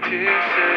practices.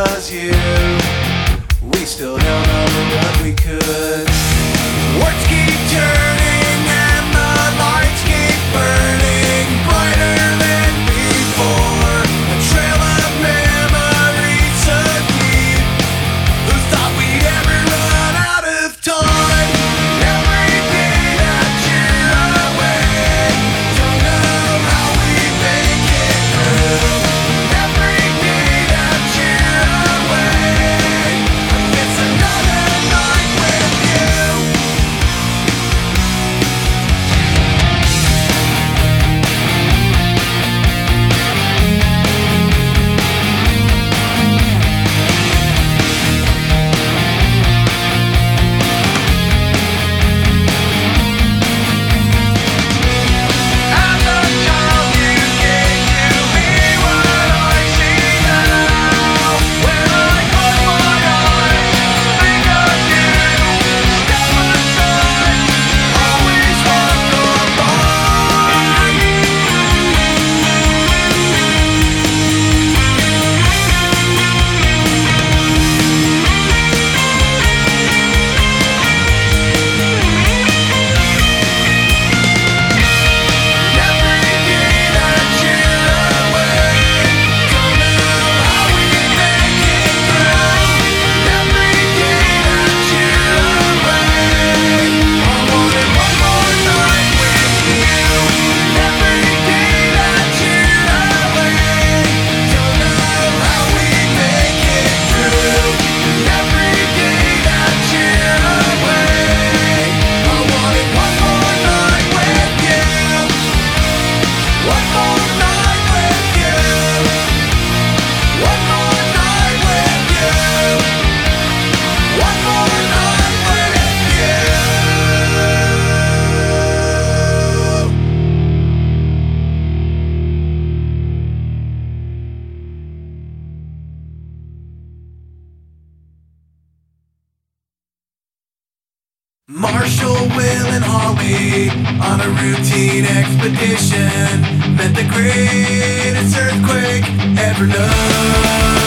was you. We still don't know what we could. Marshall, Will, and Holly on a routine expedition met the greatest earthquake ever known.